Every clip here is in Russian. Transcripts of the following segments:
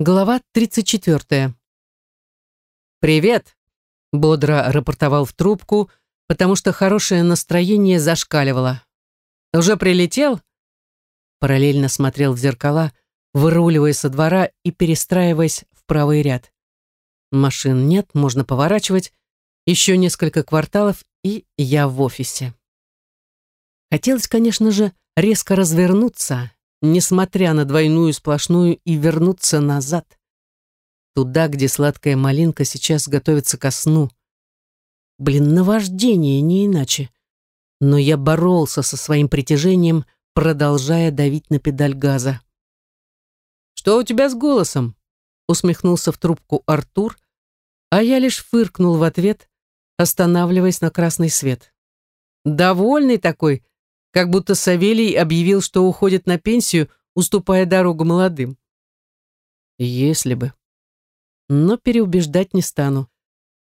Глава 34. «Привет!» — бодро рапортовал в трубку, потому что хорошее настроение зашкаливало. «Уже прилетел?» Параллельно смотрел в зеркала, выруливая со двора и перестраиваясь в правый ряд. Машин нет, можно поворачивать. Еще несколько кварталов, и я в офисе. Хотелось, конечно же, резко развернуться, несмотря на двойную сплошную, и вернуться назад. Туда, где сладкая малинка сейчас готовится ко сну. Блин, наваждение, не иначе. Но я боролся со своим притяжением, продолжая давить на педаль газа. «Что у тебя с голосом?» усмехнулся в трубку Артур, а я лишь фыркнул в ответ, останавливаясь на красный свет. «Довольный такой, как будто Савелий объявил, что уходит на пенсию, уступая дорогу молодым. Если бы. Но переубеждать не стану.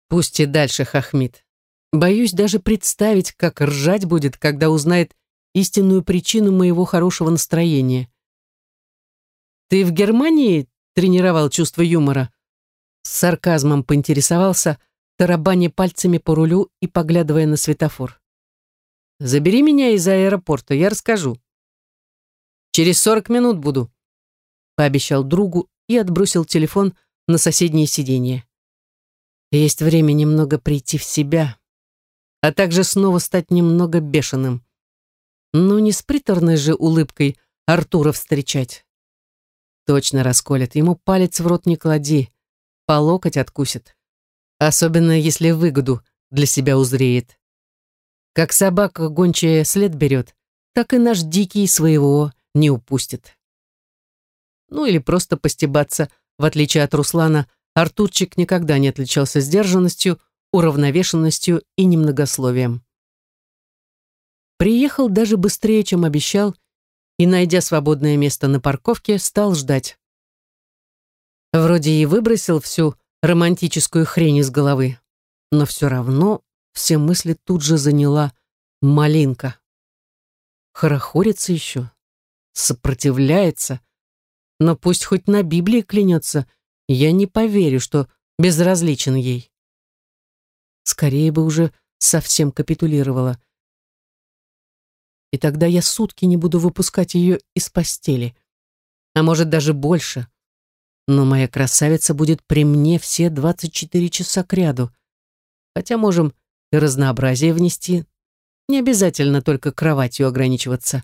Пусть и дальше хохмит. Боюсь даже представить, как ржать будет, когда узнает истинную причину моего хорошего настроения. «Ты в Германии тренировал чувство юмора?» С сарказмом поинтересовался, тарабаня пальцами по рулю и поглядывая на светофор. Забери меня из аэропорта, я расскажу. Через сорок минут буду, пообещал другу и отбросил телефон на соседнее сиденье. Есть время немного прийти в себя, а также снова стать немного бешеным. Но не с приторной же улыбкой Артура встречать. Точно расколет, ему палец в рот не клади, по локоть откусит. Особенно если выгоду для себя узреет. Как собака гончая след берет, так и наш дикий своего не упустит. Ну или просто постебаться, в отличие от Руслана, Артурчик никогда не отличался сдержанностью, уравновешенностью и немногословием. Приехал даже быстрее, чем обещал, и, найдя свободное место на парковке, стал ждать. Вроде и выбросил всю романтическую хрень из головы, но все равно все мысли тут же заняла малинка. Хорохорится еще, сопротивляется, но пусть хоть на Библии клянется, я не поверю, что безразличен ей. Скорее бы уже совсем капитулировала. И тогда я сутки не буду выпускать ее из постели. А может, даже больше. Но моя красавица будет при мне все 24 часа кряду. Хотя можем и разнообразие внести. Не обязательно только кроватью ограничиваться.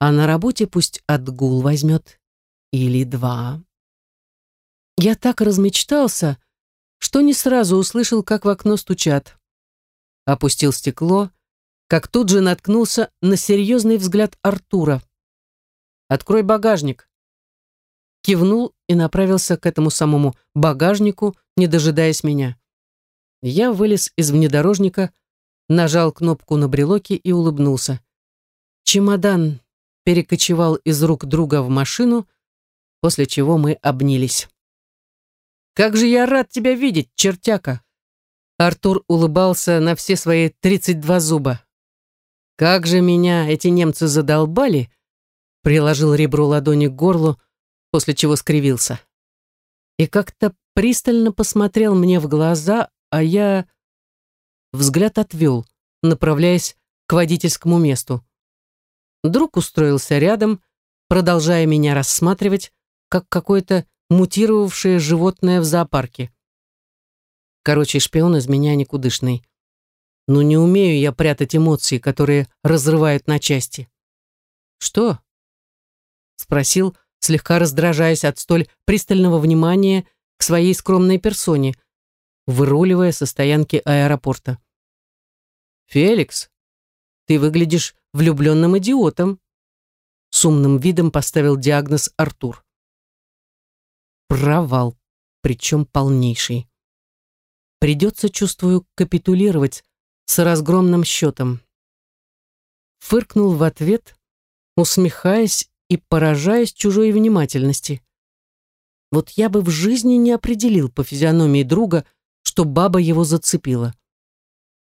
А на работе пусть отгул возьмет. Или два. Я так размечтался, что не сразу услышал, как в окно стучат. Опустил стекло, как тут же наткнулся на серьезный взгляд Артура. «Открой багажник». Кивнул и направился к этому самому багажнику, не дожидаясь меня. Я вылез из внедорожника, нажал кнопку на брелоке и улыбнулся. Чемодан перекочевал из рук друга в машину, после чего мы обнялись. «Как же я рад тебя видеть, чертяка!» Артур улыбался на все свои тридцать два зуба. «Как же меня эти немцы задолбали!» приложил ребро ладони к горлу, после чего скривился. И как-то пристально посмотрел мне в глаза, а я взгляд отвел, направляясь к водительскому месту. Друг устроился рядом, продолжая меня рассматривать, как какое-то мутировавшее животное в зоопарке. Короче, шпион из меня никудышный. Но не умею я прятать эмоции, которые разрывают на части. «Что?» — спросил, слегка раздражаясь от столь пристального внимания к своей скромной персоне — выруливая со стоянки аэропорта. «Феликс, ты выглядишь влюбленным идиотом», с умным видом поставил диагноз Артур. Провал, причем полнейший. Придется, чувствую, капитулировать с разгромным счетом. Фыркнул в ответ, усмехаясь и поражаясь чужой внимательности. Вот я бы в жизни не определил по физиономии друга, что баба его зацепила.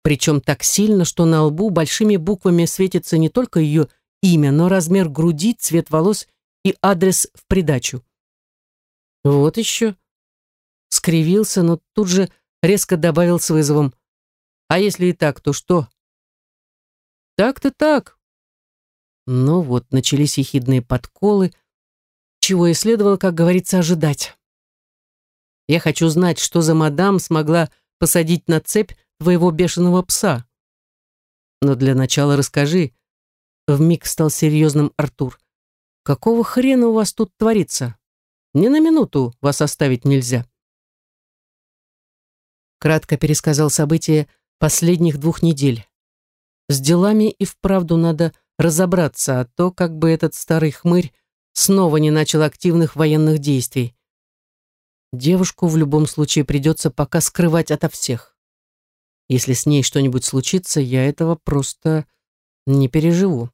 Причем так сильно, что на лбу большими буквами светится не только ее имя, но размер груди, цвет волос и адрес в придачу. Вот еще. Скривился, но тут же резко добавил с вызовом. А если и так, то что? Так-то так. Ну вот, начались ехидные подколы, чего и следовало, как говорится, ожидать. Я хочу знать, что за мадам смогла посадить на цепь твоего бешеного пса. Но для начала расскажи. Вмиг стал серьезным Артур. Какого хрена у вас тут творится? Ни на минуту вас оставить нельзя. Кратко пересказал события последних двух недель. С делами и вправду надо разобраться, а то как бы этот старый хмырь снова не начал активных военных действий. Девушку в любом случае придется пока скрывать ото всех. Если с ней что-нибудь случится, я этого просто не переживу.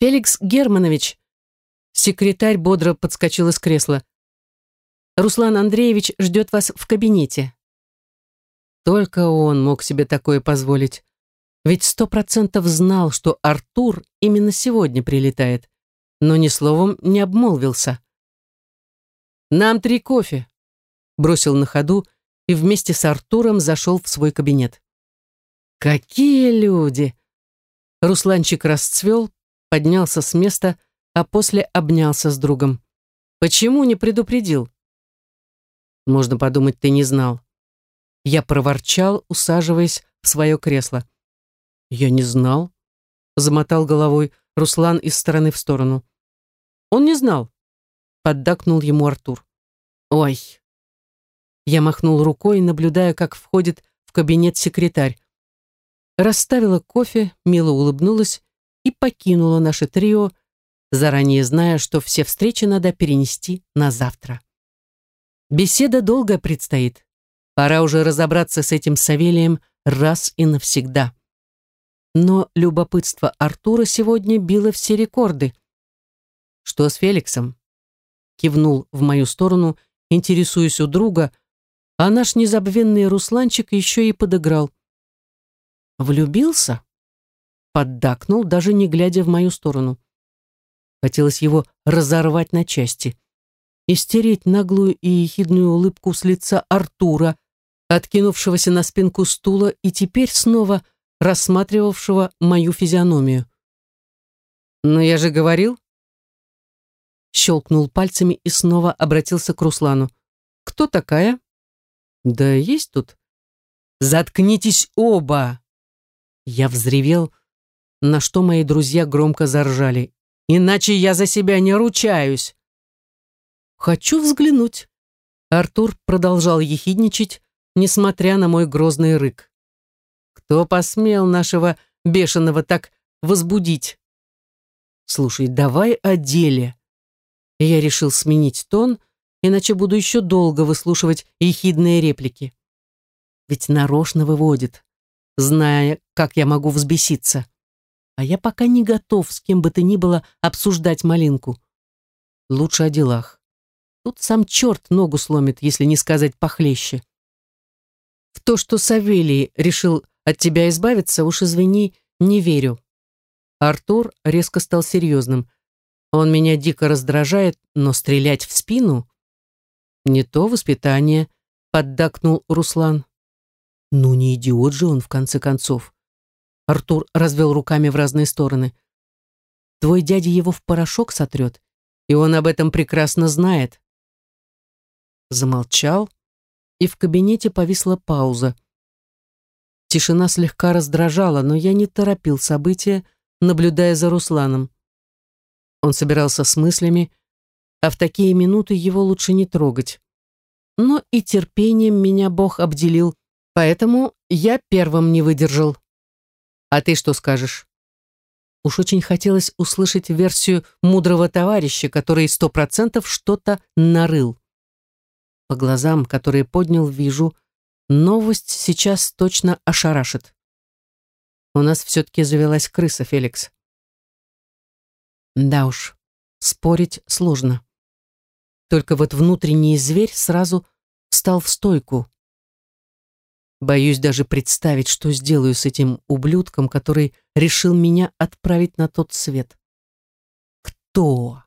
«Феликс Германович!» Секретарь бодро подскочил из кресла. «Руслан Андреевич ждет вас в кабинете». Только он мог себе такое позволить. Ведь сто процентов знал, что Артур именно сегодня прилетает, но ни словом не обмолвился. «Нам три кофе», — бросил на ходу и вместе с Артуром зашел в свой кабинет. «Какие люди!» Русланчик расцвел, поднялся с места, а после обнялся с другом. «Почему не предупредил?» «Можно подумать, ты не знал». Я проворчал, усаживаясь в свое кресло. «Я не знал», — замотал головой Руслан из стороны в сторону. «Он не знал поддакнул ему Артур. «Ой!» Я махнул рукой, наблюдая, как входит в кабинет секретарь. Расставила кофе, мило улыбнулась и покинула наше трио, заранее зная, что все встречи надо перенести на завтра. Беседа долго предстоит. Пора уже разобраться с этим Савелием раз и навсегда. Но любопытство Артура сегодня било все рекорды. Что с Феликсом? Кивнул в мою сторону, интересуясь у друга, а наш незабвенный Русланчик еще и подыграл. Влюбился? Поддакнул, даже не глядя в мою сторону. Хотелось его разорвать на части и стереть наглую и ехидную улыбку с лица Артура, откинувшегося на спинку стула и теперь снова рассматривавшего мою физиономию. «Но я же говорил, щелкнул пальцами и снова обратился к Руслану. «Кто такая?» «Да есть тут». «Заткнитесь оба!» Я взревел, на что мои друзья громко заржали. «Иначе я за себя не ручаюсь!» «Хочу взглянуть!» Артур продолжал ехидничать, несмотря на мой грозный рык. «Кто посмел нашего бешеного так возбудить?» «Слушай, давай о деле!» И я решил сменить тон, иначе буду еще долго выслушивать ехидные реплики. Ведь нарочно выводит, зная, как я могу взбеситься. А я пока не готов с кем бы то ни было обсуждать малинку. Лучше о делах. Тут сам черт ногу сломит, если не сказать похлеще. В то, что Савелий решил от тебя избавиться, уж извини, не верю. Артур резко стал серьезным. Он меня дико раздражает, но стрелять в спину — не то воспитание, поддакнул Руслан. Ну не идиот же он, в конце концов. Артур развел руками в разные стороны. Твой дядя его в порошок сотрет, и он об этом прекрасно знает. Замолчал, и в кабинете повисла пауза. Тишина слегка раздражала, но я не торопил события, наблюдая за Русланом. Он собирался с мыслями, а в такие минуты его лучше не трогать. Но и терпением меня Бог обделил, поэтому я первым не выдержал. А ты что скажешь? Уж очень хотелось услышать версию мудрого товарища, который сто процентов что-то нарыл. По глазам, которые поднял, вижу, новость сейчас точно ошарашит. У нас все-таки завелась крыса, Феликс. Да уж, спорить сложно. Только вот внутренний зверь сразу встал в стойку. Боюсь даже представить, что сделаю с этим ублюдком, который решил меня отправить на тот свет. Кто?